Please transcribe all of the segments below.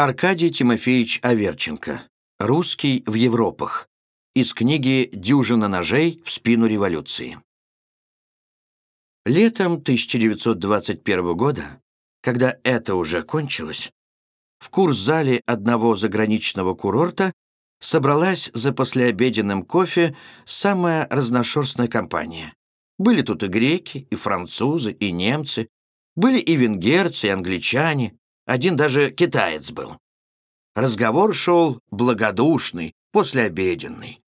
Аркадий Тимофеевич Аверченко. «Русский в Европах». Из книги «Дюжина ножей в спину революции». Летом 1921 года, когда это уже кончилось, в курс-зале одного заграничного курорта собралась за послеобеденным кофе самая разношерстная компания. Были тут и греки, и французы, и немцы, были и венгерцы, и англичане, один даже китаец был. Разговор шел благодушный, послеобеденный.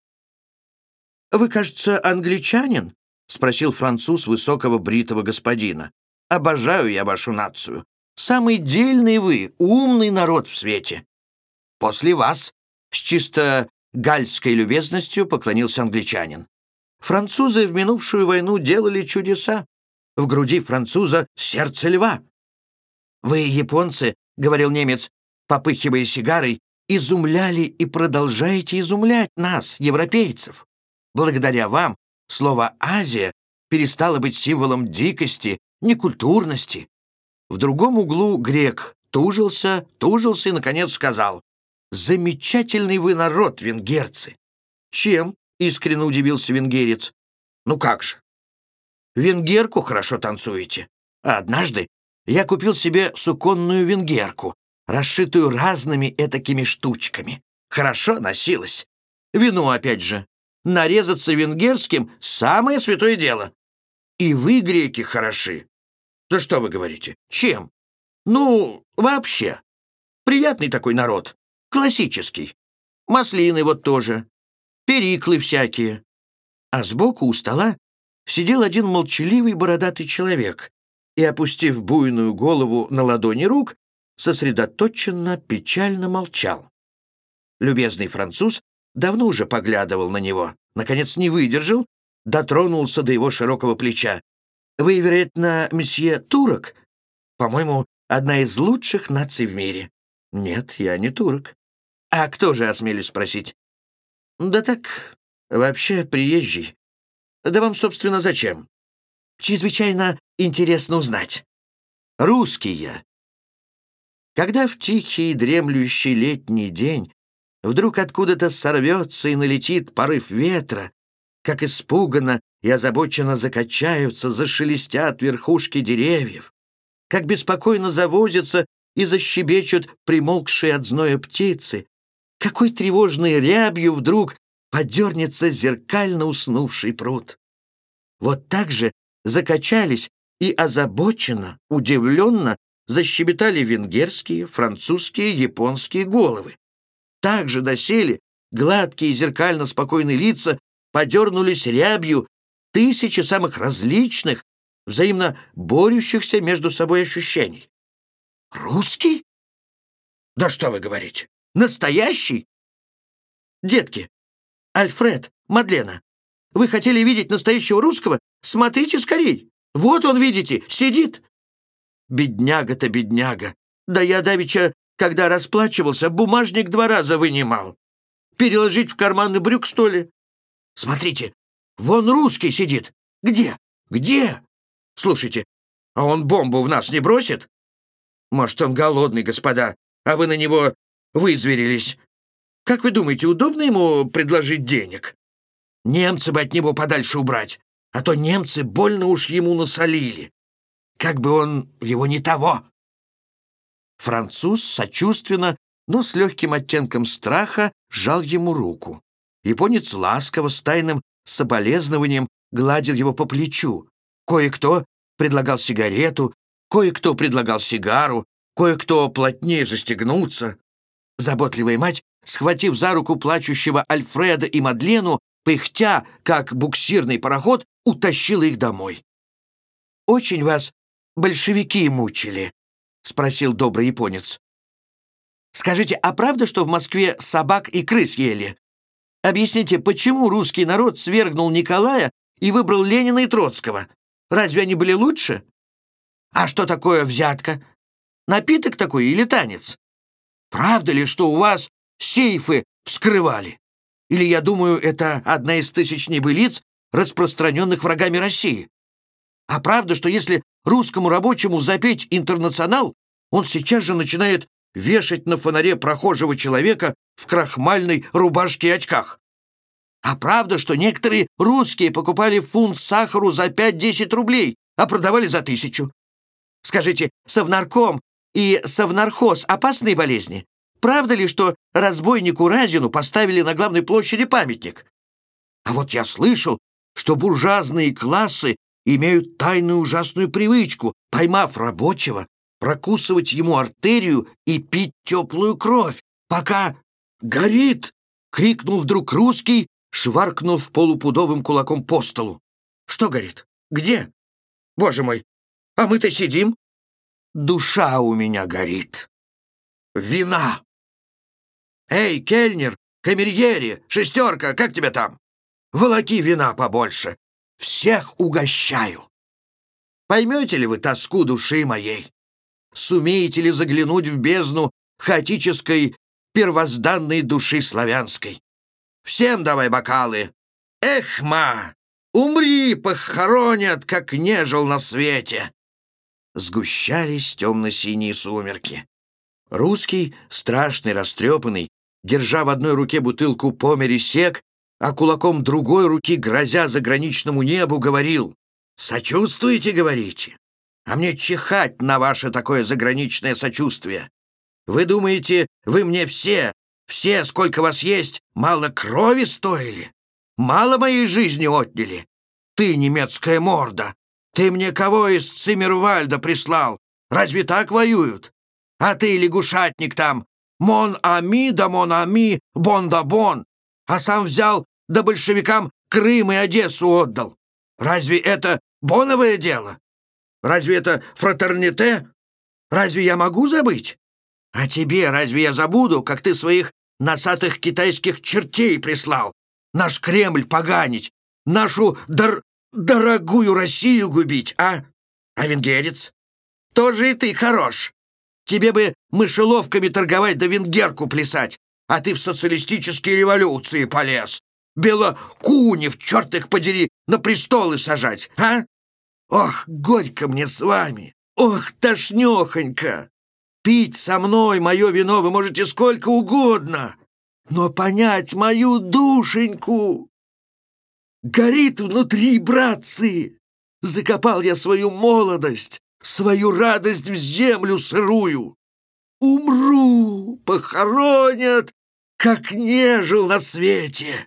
«Вы, кажется, англичанин?» — спросил француз высокого бритого господина. «Обожаю я вашу нацию. Самый дельный вы, умный народ в свете». «После вас», — с чисто гальской любезностью поклонился англичанин. «Французы в минувшую войну делали чудеса. В груди француза сердце льва. «Вы, японцы, — говорил немец, попыхивая сигарой, — изумляли и продолжаете изумлять нас, европейцев. Благодаря вам слово «Азия» перестало быть символом дикости, некультурности. В другом углу грек тужился, тужился и, наконец, сказал, «Замечательный вы народ, венгерцы!» «Чем?» — искренне удивился венгерец. «Ну как же? Венгерку хорошо танцуете. А однажды я купил себе суконную венгерку, расшитую разными этакими штучками. Хорошо носилась. Вино, опять же. Нарезаться венгерским — самое святое дело. И вы, греки, хороши. Да что вы говорите? Чем? Ну, вообще. Приятный такой народ. Классический. Маслины вот тоже. Периклы всякие. А сбоку у стола сидел один молчаливый бородатый человек, и, опустив буйную голову на ладони рук, сосредоточенно, печально молчал. Любезный француз давно уже поглядывал на него, наконец не выдержал, дотронулся до его широкого плеча. «Вы, вероятно, месье Турок? По-моему, одна из лучших наций в мире». «Нет, я не турок». «А кто же, осмелюсь спросить?» «Да так, вообще приезжий. Да вам, собственно, зачем?» «Чрезвычайно интересно узнать. Русский я. Когда в тихий дремлющий летний день вдруг откуда-то сорвется и налетит порыв ветра, как испуганно и озабоченно закачаются, зашелестят верхушки деревьев, как беспокойно завозятся и защебечут примолкшие от зноя птицы, какой тревожной рябью вдруг подернется зеркально уснувший пруд. Вот так же закачались и озабоченно, удивленно защебетали венгерские, французские, японские головы. Также досели гладкие зеркально спокойные лица подернулись рябью тысячи самых различных, взаимно борющихся между собой ощущений. «Русский? Да что вы говорите? Настоящий?» «Детки, Альфред, Мадлена, вы хотели видеть настоящего русского? Смотрите скорей!» Вот он, видите, сидит. Бедняга-то бедняга. Да я давеча, когда расплачивался, бумажник два раза вынимал. Переложить в карманы брюк, что ли? Смотрите, вон русский сидит. Где? Где? Слушайте, а он бомбу в нас не бросит? Может, он голодный, господа, а вы на него вызверились. Как вы думаете, удобно ему предложить денег? Немцы бы от него подальше убрать а то немцы больно уж ему насолили. Как бы он его не того. Француз сочувственно, но с легким оттенком страха сжал ему руку. Японец ласково, с тайным соболезнованием гладил его по плечу. Кое-кто предлагал сигарету, кое-кто предлагал сигару, кое-кто плотнее застегнуться. Заботливая мать, схватив за руку плачущего Альфреда и Мадлену, пыхтя, как буксирный пароход, утащила их домой. «Очень вас большевики мучили?» — спросил добрый японец. «Скажите, а правда, что в Москве собак и крыс ели? Объясните, почему русский народ свергнул Николая и выбрал Ленина и Троцкого? Разве они были лучше? А что такое взятка? Напиток такой или танец? Правда ли, что у вас сейфы вскрывали? Или, я думаю, это одна из тысяч небылиц, распространенных врагами России. А правда, что если русскому рабочему запеть «Интернационал», он сейчас же начинает вешать на фонаре прохожего человека в крахмальной рубашке и очках? А правда, что некоторые русские покупали фунт сахару за 5-10 рублей, а продавали за тысячу? Скажите, совнарком и совнархоз — опасные болезни? Правда ли, что разбойнику Разину поставили на главной площади памятник? А вот я слышал, что буржуазные классы имеют тайную ужасную привычку, поймав рабочего, прокусывать ему артерию и пить теплую кровь, пока горит, крикнул вдруг русский, шваркнув полупудовым кулаком по столу. Что горит? Где? Боже мой, а мы-то сидим. Душа у меня горит. Вина! Эй, кельнер, камерьери, шестерка, как тебя там? Волоки вина побольше. Всех угощаю. Поймете ли вы тоску души моей? Сумеете ли заглянуть в бездну хаотической первозданной души славянской? Всем давай бокалы. Эх, ма, умри, похоронят, как нежил на свете. Сгущались темно-синие сумерки. Русский, страшный, растрепанный, держа в одной руке бутылку помери сек, а кулаком другой руки, грозя заграничному небу, говорил «Сочувствуете, говорите? А мне чихать на ваше такое заграничное сочувствие. Вы думаете, вы мне все, все, сколько вас есть, мало крови стоили? Мало моей жизни отняли? Ты, немецкая морда, ты мне кого из Циммервальда прислал? Разве так воюют? А ты, лягушатник там, мон ами да мон ами, бон да бон, а сам взял да большевикам Крым и Одессу отдал. Разве это боновое дело? Разве это фратерните? Разве я могу забыть? А тебе разве я забуду, как ты своих носатых китайских чертей прислал? Наш Кремль поганить, нашу дор дорогую Россию губить, а? А венгерец? Тоже и ты хорош. Тебе бы мышеловками торговать да венгерку плясать, а ты в социалистические революции полез. Белокунев, черт их подери, на престолы сажать, а? Ох, горько мне с вами! Ох, тошнёхонько! Пить со мной мое вино вы можете сколько угодно, но понять мою душеньку горит внутри, братцы! Закопал я свою молодость, свою радость в землю сырую. Умру, похоронят, как не жил на свете.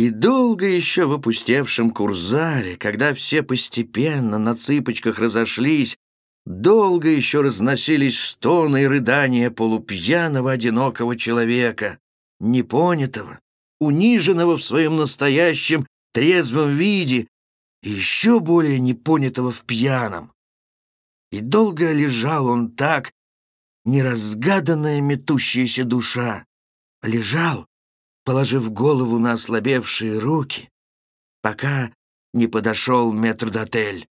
И долго еще в опустевшем курзале, когда все постепенно на цыпочках разошлись, долго еще разносились стоны и рыдания полупьяного одинокого человека, непонятого, униженного в своем настоящем трезвом виде и еще более непонятого в пьяном. И долго лежал он так, неразгаданная метущаяся душа, лежал, положив голову на ослабевшие руки, пока не подошел метрдотель.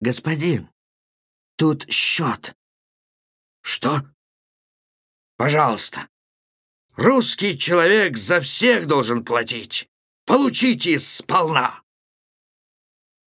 «Господин, тут счет». «Что?» «Пожалуйста. Русский человек за всех должен платить. Получите сполна».